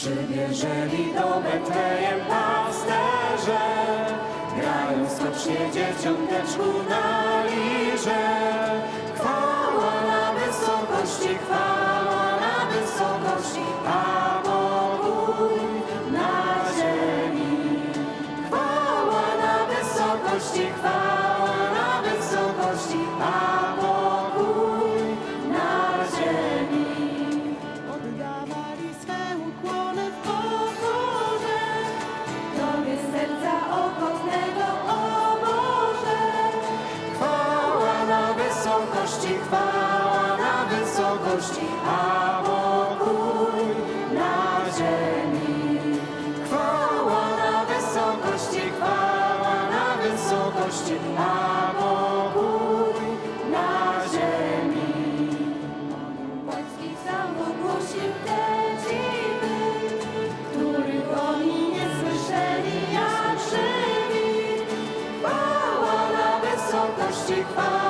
Przybierzeli do Betlejem pasterze, grają skocznie dzieciąteczku na lirze. Chwała na wysokości, chwała na wysokości, a pokój na ziemi. Chwała na wysokości, chwała chwała na wysokości, a pokój na ziemi. Chwała na wysokości, chwała na wysokości, a pokój na ziemi. Pański sam ogłosił te dziwy, których oni nie słyszeli jak żywi. Chwała na wysokości, chwała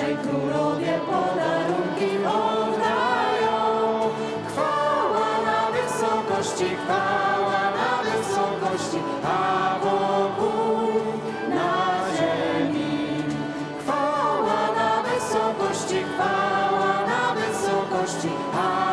Królowie podarunki oddają. Na wysokości, chwała na wysokości, a Bogu na ziemi. Chwała na wysokości, chwała na wysokości, a